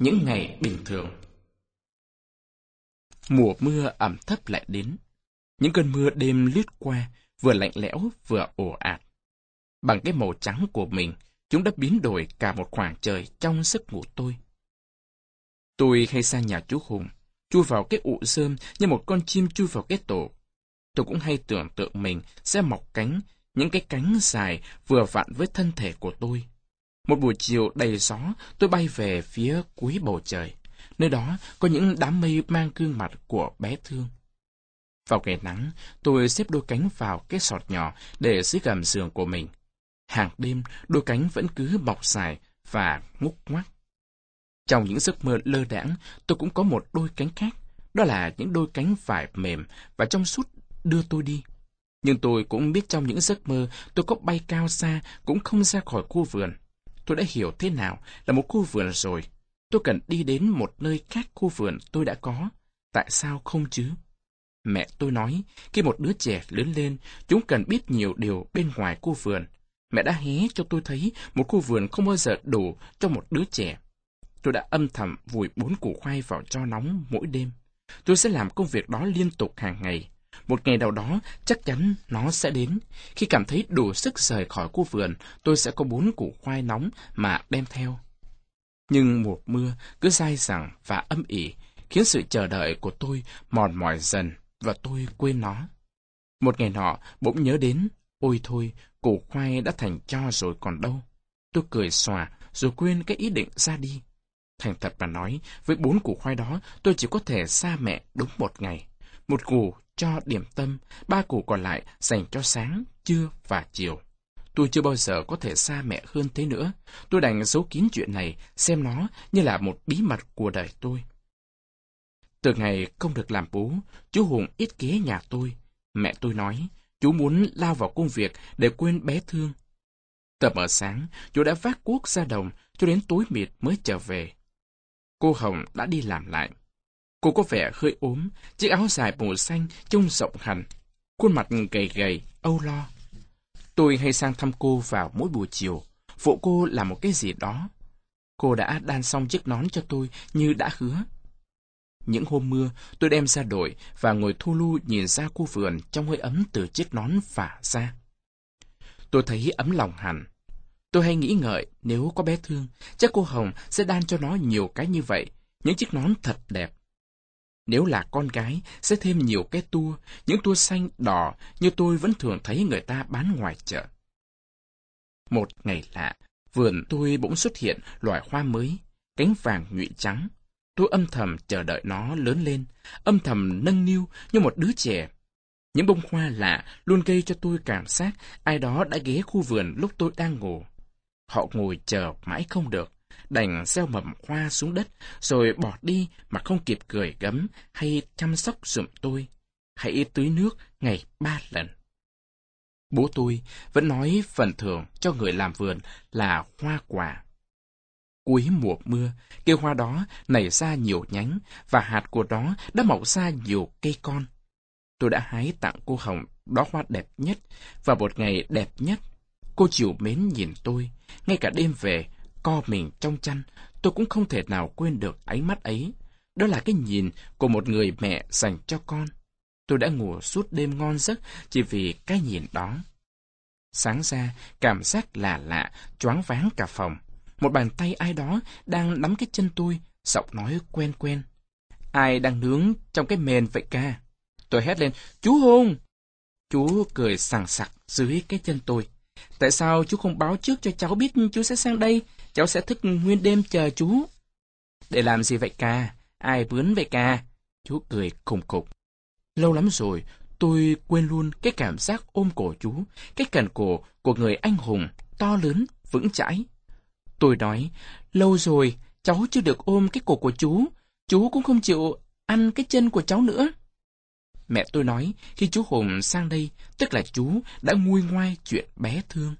Những ngày bình thường. Mùa mưa ẩm thấp lại đến. Những cơn mưa đêm lướt qua, vừa lạnh lẽo vừa ồ ạt. Bằng cái màu trắng của mình, chúng đã biến đổi cả một khoảng trời trong giấc ngủ tôi. Tôi hay sang nhà chú Hùng, chui vào cái ụ rơm như một con chim chui vào cái tổ. Tôi cũng hay tưởng tượng mình sẽ mọc cánh, những cái cánh dài vừa vặn với thân thể của tôi. Một buổi chiều đầy gió, tôi bay về phía cuối bầu trời. Nơi đó có những đám mây mang gương mặt của bé thương. Vào ngày nắng, tôi xếp đôi cánh vào cái sọt nhỏ để dưới gầm giường của mình. Hàng đêm, đôi cánh vẫn cứ bọc dài và ngúc ngoắc. Trong những giấc mơ lơ đãng, tôi cũng có một đôi cánh khác. Đó là những đôi cánh vải mềm và trong suốt đưa tôi đi. Nhưng tôi cũng biết trong những giấc mơ tôi có bay cao xa cũng không ra khỏi khu vườn. Tôi đã hiểu thế nào là một khu vườn rồi. Tôi cần đi đến một nơi khác khu vườn tôi đã có. Tại sao không chứ? Mẹ tôi nói, khi một đứa trẻ lớn lên, chúng cần biết nhiều điều bên ngoài khu vườn. Mẹ đã hé cho tôi thấy một khu vườn không bao giờ đủ cho một đứa trẻ. Tôi đã âm thầm vùi bốn củ khoai vào cho nóng mỗi đêm. Tôi sẽ làm công việc đó liên tục hàng ngày. Một ngày nào đó, chắc chắn nó sẽ đến. Khi cảm thấy đủ sức rời khỏi khu vườn, tôi sẽ có bốn củ khoai nóng mà đem theo. Nhưng một mưa cứ dai dẳng và âm ỉ, khiến sự chờ đợi của tôi mòn mỏi dần và tôi quên nó. Một ngày nọ, bỗng nhớ đến, ôi thôi, củ khoai đã thành cho rồi còn đâu. Tôi cười xòa, rồi quên cái ý định ra đi. Thành thật mà nói, với bốn củ khoai đó, tôi chỉ có thể xa mẹ đúng một ngày. Một củ cho điểm tâm, ba củ còn lại dành cho sáng, trưa và chiều. Tôi chưa bao giờ có thể xa mẹ hơn thế nữa. Tôi đành giấu kín chuyện này, xem nó như là một bí mật của đời tôi. Từ ngày không được làm bố, chú Hùng ít ghé nhà tôi. Mẹ tôi nói, chú muốn lao vào công việc để quên bé thương. Tầm ở sáng, chú đã vác cuốc ra đồng cho đến tối mịt mới trở về. Cô Hồng đã đi làm lại. Cô có vẻ hơi ốm, chiếc áo dài màu xanh trông rộng hẳn, khuôn mặt gầy gầy, âu lo. Tôi hay sang thăm cô vào mỗi buổi chiều, phụ cô làm một cái gì đó. Cô đã đan xong chiếc nón cho tôi như đã hứa. Những hôm mưa, tôi đem ra đội và ngồi thu lu nhìn ra khu vườn trong hơi ấm từ chiếc nón phả ra. Tôi thấy ấm lòng hẳn. Tôi hay nghĩ ngợi nếu có bé thương, chắc cô Hồng sẽ đan cho nó nhiều cái như vậy, những chiếc nón thật đẹp. Nếu là con gái, sẽ thêm nhiều cái tua, những tua xanh, đỏ như tôi vẫn thường thấy người ta bán ngoài chợ. Một ngày lạ, vườn tôi bỗng xuất hiện loài hoa mới, cánh vàng nhụy trắng. Tôi âm thầm chờ đợi nó lớn lên, âm thầm nâng niu như một đứa trẻ. Những bông hoa lạ luôn gây cho tôi cảm giác ai đó đã ghé khu vườn lúc tôi đang ngủ. Họ ngồi chờ mãi không được, đành gieo mầm hoa xuống đất, rồi bỏ đi mà không kịp cười gấm hay chăm sóc giùm tôi. Hãy tưới nước ngày ba lần. Bố tôi vẫn nói phần thưởng cho người làm vườn là hoa quả. Cuối mùa mưa, cây hoa đó nảy ra nhiều nhánh và hạt của đó đã mọc ra nhiều cây con. Tôi đã hái tặng cô Hồng đó hoa đẹp nhất và một ngày đẹp nhất. Cô chịu mến nhìn tôi, ngay cả đêm về, co mình trong chăn, tôi cũng không thể nào quên được ánh mắt ấy. Đó là cái nhìn của một người mẹ dành cho con. Tôi đã ngủ suốt đêm ngon giấc chỉ vì cái nhìn đó. Sáng ra, cảm giác lạ lạ, choáng váng cả phòng. Một bàn tay ai đó đang nắm cái chân tôi, giọng nói quen quen. Ai đang nướng trong cái mền vậy ca? Tôi hét lên, chú Hùng! Chú cười sảng sặc dưới cái chân tôi. Tại sao chú không báo trước cho cháu biết chú sẽ sang đây? Cháu sẽ thức nguyên đêm chờ chú. Để làm gì vậy ca? Ai bướn vậy ca? Chú cười khùng khục. Lâu lắm rồi, tôi quên luôn cái cảm giác ôm cổ chú, cái cành cổ của người anh hùng, to lớn, vững chãi. Tôi nói, lâu rồi, cháu chưa được ôm cái cổ của chú, chú cũng không chịu ăn cái chân của cháu nữa. Mẹ tôi nói, khi chú Hùng sang đây, tức là chú đã nguôi ngoai chuyện bé thương.